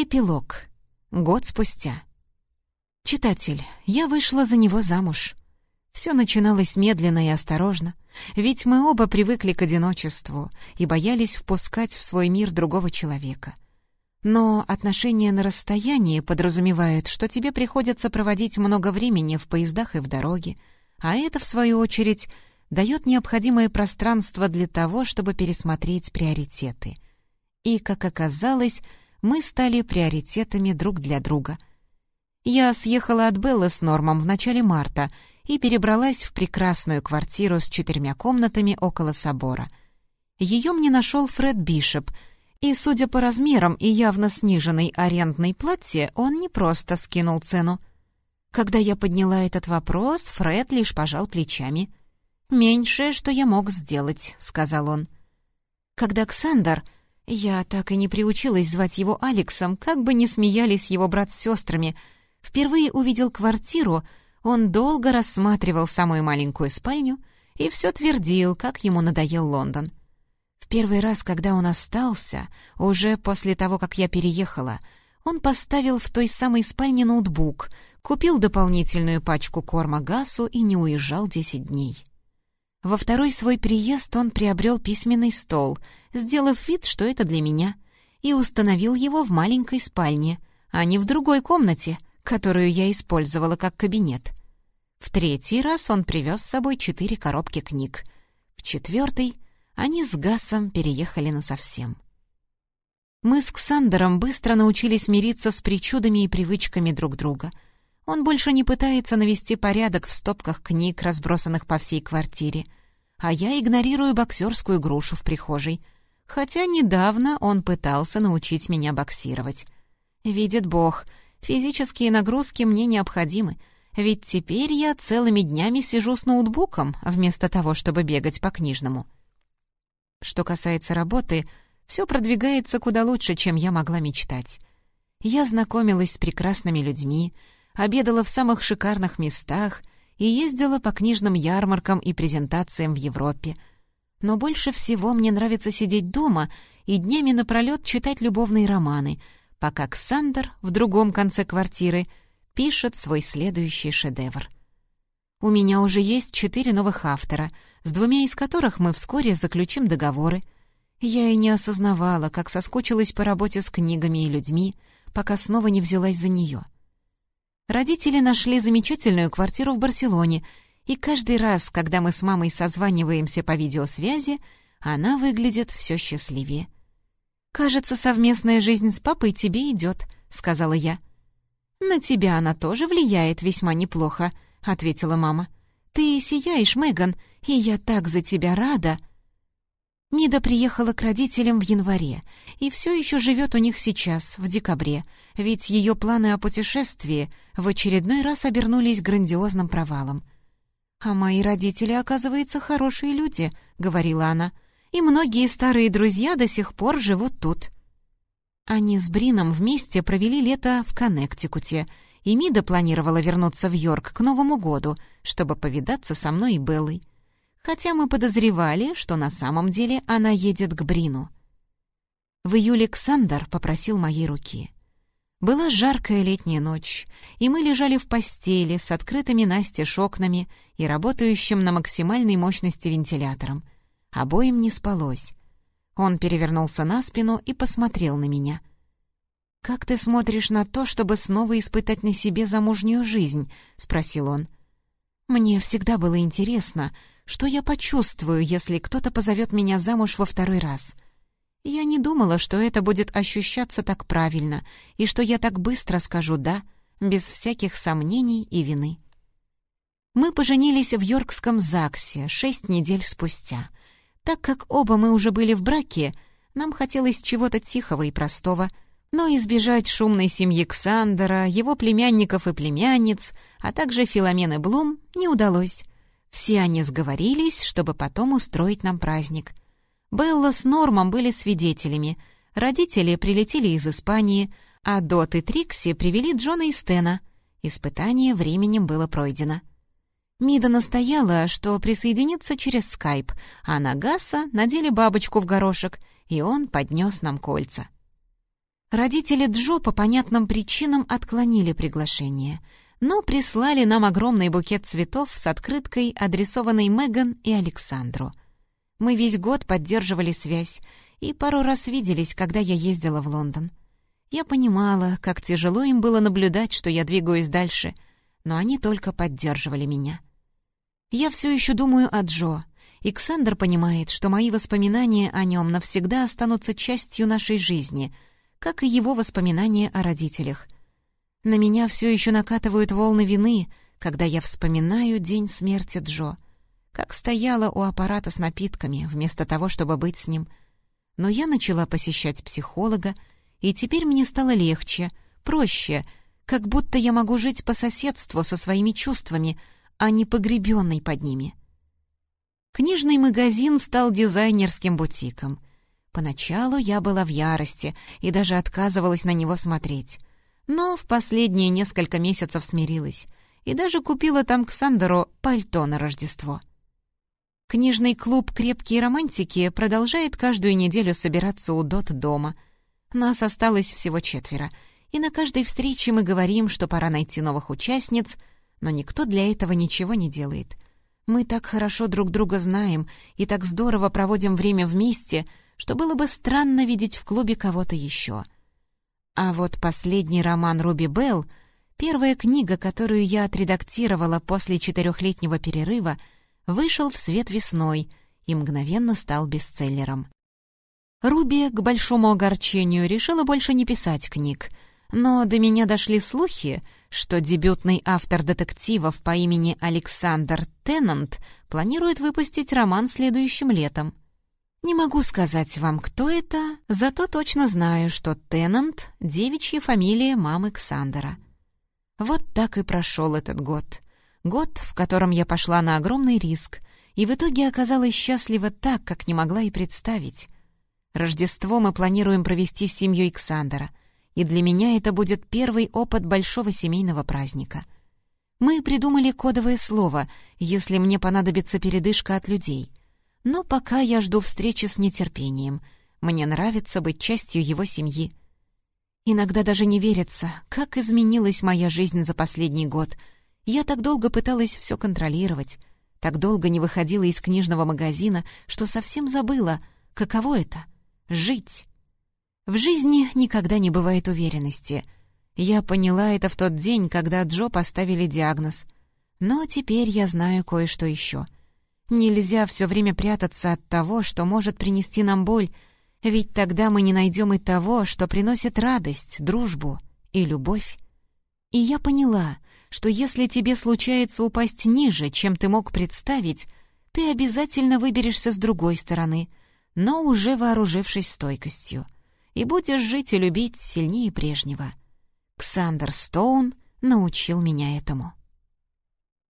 Эпилог. Год спустя. Читатель, я вышла за него замуж. Все начиналось медленно и осторожно, ведь мы оба привыкли к одиночеству и боялись впускать в свой мир другого человека. Но отношения на расстоянии подразумевают, что тебе приходится проводить много времени в поездах и в дороге, а это, в свою очередь, дает необходимое пространство для того, чтобы пересмотреть приоритеты. И, как оказалось, мы стали приоритетами друг для друга. Я съехала от Беллы с Нормом в начале марта и перебралась в прекрасную квартиру с четырьмя комнатами около собора. Ее мне нашел Фред Бишоп, и, судя по размерам и явно сниженной арендной плате, он не просто скинул цену. Когда я подняла этот вопрос, Фред лишь пожал плечами. «Меньшее, что я мог сделать», — сказал он. Когда Ксандр я так и не приучилась звать его Алексом, как бы ни смеялись его брат с сестрами. Впервые увидел квартиру, он долго рассматривал самую маленькую спальню и все твердил, как ему надоел Лондон. В первый раз, когда он остался, уже после того, как я переехала, он поставил в той самой спальне ноутбук, купил дополнительную пачку корма Гасу и не уезжал десять дней. Во второй свой приезд он приобрел письменный стол, сделав вид, что это для меня, и установил его в маленькой спальне, а не в другой комнате, которую я использовала как кабинет. В третий раз он привез с собой четыре коробки книг. В четвертый они с Гасом переехали насовсем. Мы с Ксандером быстро научились мириться с причудами и привычками друг друга — он больше не пытается навести порядок в стопках книг, разбросанных по всей квартире. А я игнорирую боксерскую грушу в прихожей. Хотя недавно он пытался научить меня боксировать. Видит Бог, физические нагрузки мне необходимы, ведь теперь я целыми днями сижу с ноутбуком, вместо того, чтобы бегать по книжному. Что касается работы, все продвигается куда лучше, чем я могла мечтать. Я знакомилась с прекрасными людьми, обедала в самых шикарных местах и ездила по книжным ярмаркам и презентациям в Европе. Но больше всего мне нравится сидеть дома и днями напролет читать любовные романы, пока Ксандр в другом конце квартиры пишет свой следующий шедевр. У меня уже есть четыре новых автора, с двумя из которых мы вскоре заключим договоры. Я и не осознавала, как соскучилась по работе с книгами и людьми, пока снова не взялась за нее — Родители нашли замечательную квартиру в Барселоне, и каждый раз, когда мы с мамой созваниваемся по видеосвязи, она выглядит все счастливее. «Кажется, совместная жизнь с папой тебе идет», — сказала я. «На тебя она тоже влияет весьма неплохо», — ответила мама. «Ты сияешь, Меган, и я так за тебя рада». Мида приехала к родителям в январе и все еще живет у них сейчас, в декабре, ведь ее планы о путешествии в очередной раз обернулись грандиозным провалом. «А мои родители, оказывается, хорошие люди», — говорила она, «и многие старые друзья до сих пор живут тут». Они с Брином вместе провели лето в Коннектикуте, и Мида планировала вернуться в Йорк к Новому году, чтобы повидаться со мной и Беллой хотя мы подозревали, что на самом деле она едет к Брину. В июле Ксандр попросил моей руки. Была жаркая летняя ночь, и мы лежали в постели с открытыми настежь окнами и работающим на максимальной мощности вентилятором. Обоим не спалось. Он перевернулся на спину и посмотрел на меня. «Как ты смотришь на то, чтобы снова испытать на себе замужнюю жизнь?» — спросил он. «Мне всегда было интересно, что я почувствую, если кто-то позовет меня замуж во второй раз? Я не думала, что это будет ощущаться так правильно, и что я так быстро скажу «да», без всяких сомнений и вины. Мы поженились в Йоркском ЗАГСе шесть недель спустя. Так как оба мы уже были в браке, нам хотелось чего-то тихого и простого, но избежать шумной семьи Ксандера, его племянников и племянниц, а также Филомены Блум не удалось. Все они сговорились, чтобы потом устроить нам праздник. Белла с Нормом были свидетелями. Родители прилетели из Испании, а Дот и Трикси привели Джона и Стена. Испытание временем было пройдено. Мида настояла, что присоединится через скайп, а на Гасса надели бабочку в горошек, и он поднес нам кольца. Родители Джо по понятным причинам отклонили приглашение, но прислали нам огромный букет цветов с открыткой, адресованной Меган и Александру. Мы весь год поддерживали связь и пару раз виделись, когда я ездила в Лондон. Я понимала, как тяжело им было наблюдать, что я двигаюсь дальше, но они только поддерживали меня. Я все еще думаю о Джо, и Ксандр понимает, что мои воспоминания о нем навсегда останутся частью нашей жизни — как и его воспоминания о родителях. На меня все еще накатывают волны вины, когда я вспоминаю день смерти Джо, как стояла у аппарата с напитками, вместо того, чтобы быть с ним. Но я начала посещать психолога, и теперь мне стало легче, проще, как будто я могу жить по соседству со своими чувствами, а не погребенной под ними. Книжный магазин стал дизайнерским бутиком — Поначалу я была в ярости и даже отказывалась на него смотреть. Но в последние несколько месяцев смирилась и даже купила там к Сандеру пальто на Рождество. Книжный клуб «Крепкие романтики» продолжает каждую неделю собираться у Дот дома. Нас осталось всего четверо, и на каждой встрече мы говорим, что пора найти новых участниц, но никто для этого ничего не делает. Мы так хорошо друг друга знаем и так здорово проводим время вместе — что было бы странно видеть в клубе кого-то еще. А вот последний роман Руби Белл, первая книга, которую я отредактировала после четырехлетнего перерыва, вышел в свет весной и мгновенно стал бестселлером. Руби, к большому огорчению, решила больше не писать книг, но до меня дошли слухи, что дебютный автор детективов по имени Александр Теннант планирует выпустить роман следующим летом. Не могу сказать вам, кто это, зато точно знаю, что Теннант — девичья фамилия мамы Ксандера. Вот так и прошел этот год. Год, в котором я пошла на огромный риск, и в итоге оказалась счастлива так, как не могла и представить. Рождество мы планируем провести с семьей Ксандера, и для меня это будет первый опыт большого семейного праздника. Мы придумали кодовое слово, если мне понадобится передышка от людей — но пока я жду встречи с нетерпением. Мне нравится быть частью его семьи. Иногда даже не верится, как изменилась моя жизнь за последний год. Я так долго пыталась все контролировать, так долго не выходила из книжного магазина, что совсем забыла, каково это — жить. В жизни никогда не бывает уверенности. Я поняла это в тот день, когда Джо поставили диагноз. Но теперь я знаю кое-что еще — Нельзя все время прятаться от того, что может принести нам боль, ведь тогда мы не найдем и того, что приносит радость, дружбу и любовь. И я поняла, что если тебе случается упасть ниже, чем ты мог представить, ты обязательно выберешься с другой стороны, но уже вооружившись стойкостью, и будешь жить и любить сильнее прежнего. Ксандер Стоун научил меня этому.